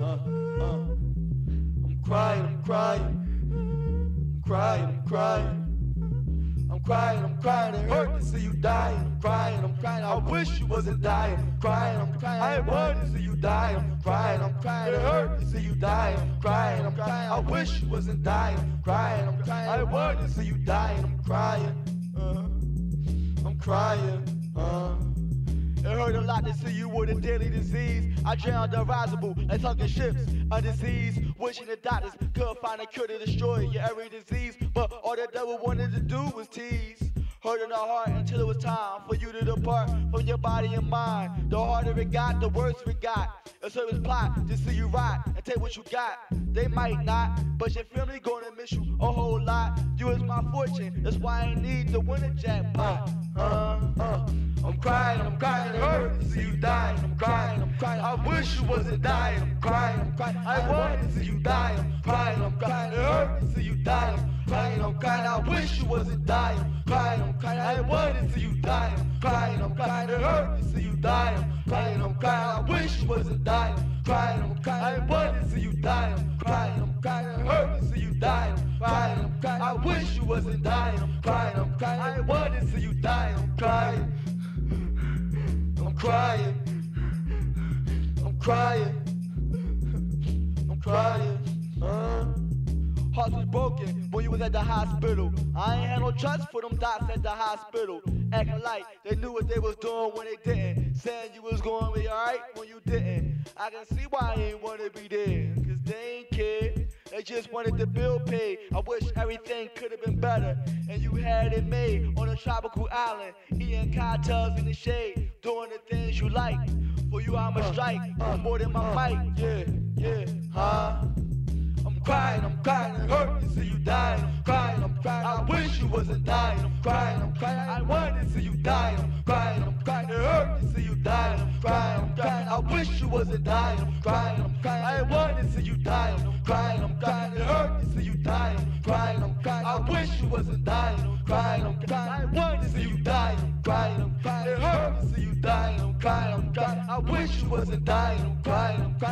uh, uh. I'm crying, I'm crying, I'm crying, I'm crying. I'm crying, I'm crying, it hurt to see you dying. I'm crying, I'm crying, I wish you wasn't dying. I'm crying, I'm crying, I want to see you dying. I'm crying, I'm crying, it hurt to see you dying. I'm crying, I'm crying, I wish you wasn't dying. I'm crying, I'm crying, I want to see you dying. I'm crying, uh, I'm crying, uh. Hurt a lot to see you with a deadly disease. I drowned unrisable and sunken ships, a disease. Wishing the doctors could find a cure to destroy your every disease. But all the devil wanted to do was tease. Hurting the heart until it was time for you to depart from your body and mind. The harder it got, the worse it got. A service plot to see you rot and take what you got. They might not, but your family gonna miss you a whole lot. You is my fortune, that's why I need to win a jackpot. Uh. Crying, I'm crying, it hurts to see you dying. I'm crying, I'm crying, I wish you wasn't dying. I'm crying, I'm crying, I want to see you dying. I'm crying, I'm crying, it hurts to see you dying. I'm crying, I'm crying, I wish you wasn't dying. I'm crying, I'm crying, I want to see you dying. I'm crying, I'm crying, it hurts to see you dying. I'm crying, I'm crying, I wish you wasn't dying. I'm crying, I'm crying, I want to see you dying. I'm crying, I'm crying, it hurts to see you dying. Crying, I'm crying, I wish you wasn't dying. I'm crying, I'm crying, I want to see you dying. I'm crying. Crying. I'm crying. Uh. Heart was broken when you was at the hospital. I ain't had no trust for them docs at the hospital. Acting like they knew what they was doing when they didn't. Saying you was going to be alright when you didn't. I can see why I ain't wanna be there. Cause they ain't care. They just wanted the bill paid. I wish everything could have been better. And you had it made on a tropical island. Eating cocktails in the shade. Doing the things you like. For you, I'm a strike. I'm more than my mic. Yeah, yeah, huh? I'm crying, I'm crying, it hurt to see you dying. I'm crying, I'm crying, I wish you wasn't dying. I'm crying, I'm crying, I want to see you dying. I'm crying, I'm crying, it hurt to see you dying. I'm crying, I'm crying, I wish you wasn't dying. I'm crying, I'm crying, I want to see you dying. I'm crying, I'm crying, it hurt to see you dying. I'm crying, I'm crying, I wish you wasn't dying. I'm crying, I'm crying, I want to see you dying. I'm crying, I'm crying, I'm crying, I wish you wasn't dying. I'm crying, I'm crying,